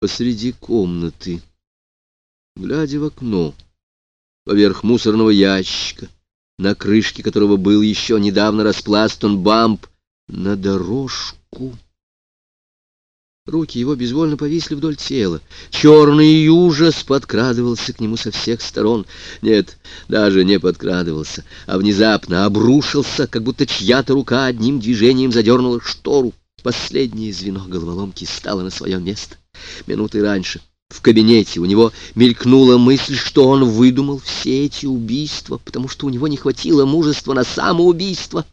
посреди комнаты, глядя в окно, поверх мусорного ящика, на крышке которого был еще недавно распластан бамп, на дорожку. Руки его безвольно повисли вдоль тела. Черный ужас подкрадывался к нему со всех сторон. Нет, даже не подкрадывался, а внезапно обрушился, как будто чья-то рука одним движением задернула штору. Последнее звено головоломки стало на свое место. Минуты раньше в кабинете у него мелькнула мысль, что он выдумал все эти убийства, потому что у него не хватило мужества на самоубийство.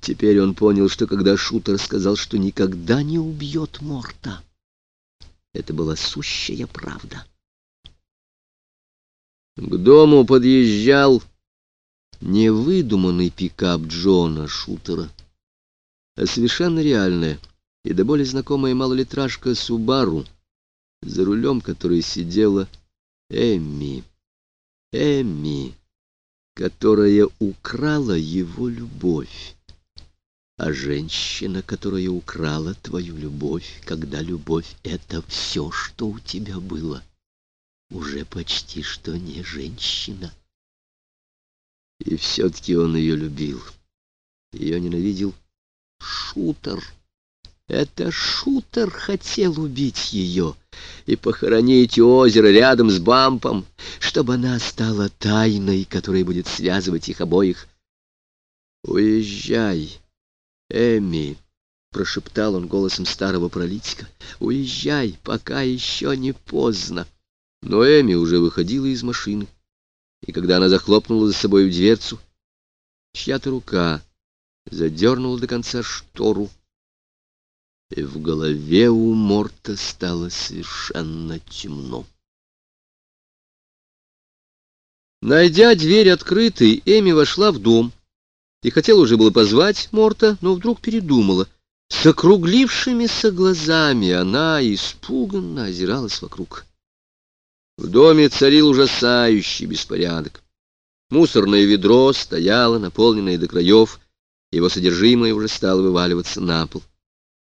Теперь он понял, что когда шутер сказал, что никогда не убьет Морта, это была сущая правда. К дому подъезжал невыдуманный пикап Джона Шутера, а совершенно реальная и до боли знакомая малолитражка Субару, за рулем которой сидела Эмми. Эмми, которая украла его любовь а женщина, которая украла твою любовь, когда любовь — это все, что у тебя было, уже почти что не женщина. И все-таки он ее любил. Ее ненавидел шутер. Это шутер хотел убить ее и похоронить у озера рядом с Бампом, чтобы она стала тайной, которая будет связывать их обоих. «Уезжай!» «Эми», — прошептал он голосом старого паралитика, — «уезжай, пока еще не поздно». Но Эми уже выходила из машины, и когда она захлопнула за собой дверцу, чья-то рука задернула до конца штору, и в голове у Морта стало совершенно темно. Найдя дверь открытой, Эми вошла в дом и хотела уже было позвать Морта, но вдруг передумала. С округлившимися глазами она испуганно озиралась вокруг. В доме царил ужасающий беспорядок. Мусорное ведро стояло, наполненное до краев, его содержимое уже стало вываливаться на пол.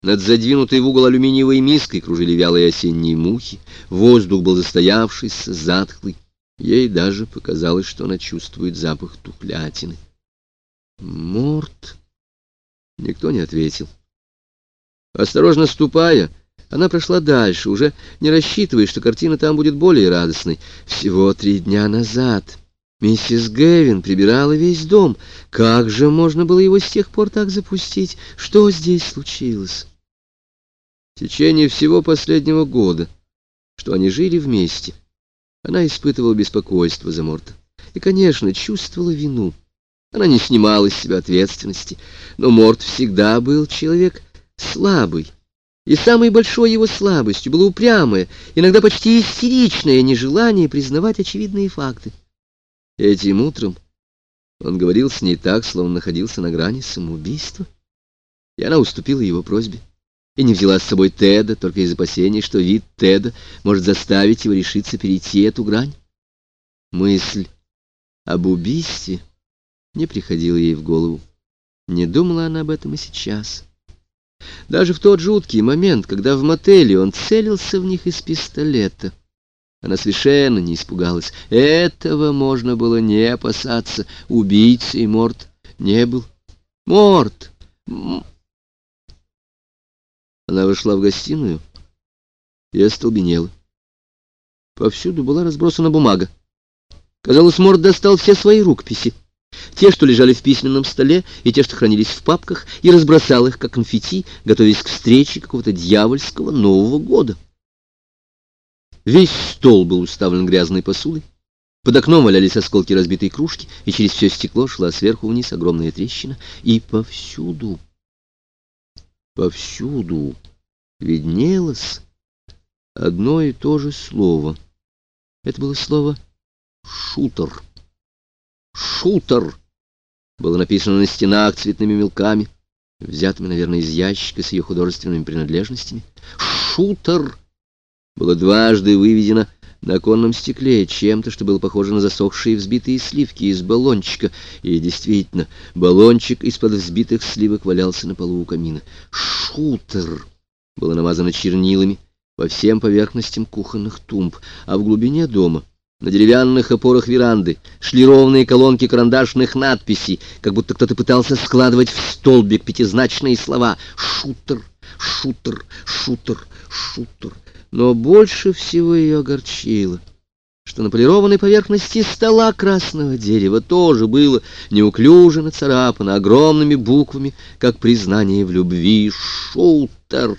Над задвинутой в угол алюминиевой миской кружили вялые осенние мухи, воздух был застоявшийся, затхлый. Ей даже показалось, что она чувствует запах тухлятины. Морт. Никто не ответил. Осторожно ступая, она прошла дальше, уже не рассчитывая, что картина там будет более радостной. Всего три дня назад миссис Гэвин прибирала весь дом. Как же можно было его с тех пор так запустить? Что здесь случилось? В течение всего последнего года, что они жили вместе, она испытывала беспокойство за Морта и, конечно, чувствовала вину. Она не снимала с себя ответственности, но Морт всегда был человек слабый. И самой большой его слабостью было упрямое, иногда почти истеричное нежелание признавать очевидные факты. Этим утром он говорил с ней так, словно находился на грани самоубийства, и она уступила его просьбе и не взяла с собой Теда, только из опасений, что вид Теда может заставить его решиться перейти эту грань. Мысль об убийстве — не приходило ей в голову. Не думала она об этом и сейчас. Даже в тот жуткий момент, когда в мотеле он целился в них из пистолета, она совершенно не испугалась. Этого можно было не опасаться. Убийцей Морт не был. Морт! Она вошла в гостиную и остолбенела. Повсюду была разбросана бумага. Казалось, Морт достал все свои рукописи те, что лежали в письменном столе, и те, что хранились в папках, и разбросал их, как конфетти, готовясь к встрече какого-то дьявольского Нового года. Весь стол был уставлен грязной посудой. Под окном валялись осколки разбитой кружки, и через все стекло шла сверху вниз огромная трещина. И повсюду, повсюду виднелось одно и то же слово. Это было слово «шутер». «Шутер» было написано на стенах цветными мелками, взятыми, наверное, из ящика с ее художественными принадлежностями. «Шутер» было дважды выведено на оконном стекле чем-то, что было похоже на засохшие взбитые сливки из баллончика. И действительно, баллончик из-под взбитых сливок валялся на полу у камина. «Шутер» было намазано чернилами по всем поверхностям кухонных тумб, а в глубине дома, на деревянных опорах веранды, шли ровные колонки карандашных надписей, как будто кто-то пытался складывать в столбик пятизначные слова «шутер», «шутер», «шутер», «шутер». Но больше всего ее огорчило — что на полированной поверхности стола красного дерева тоже было неуклюже нацарапано огромными буквами, как признание в любви «Шутер».